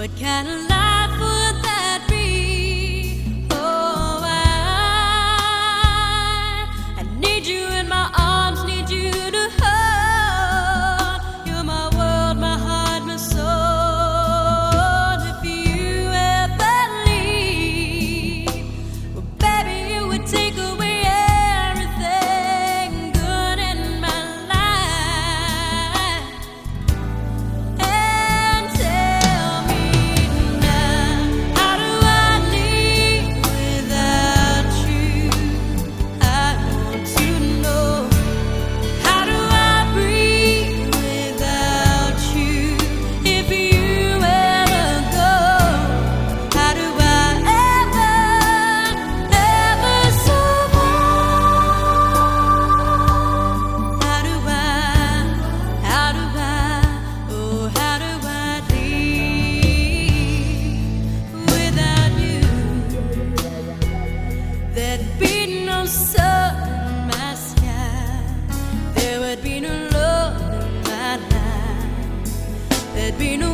What kind of life? there'd be no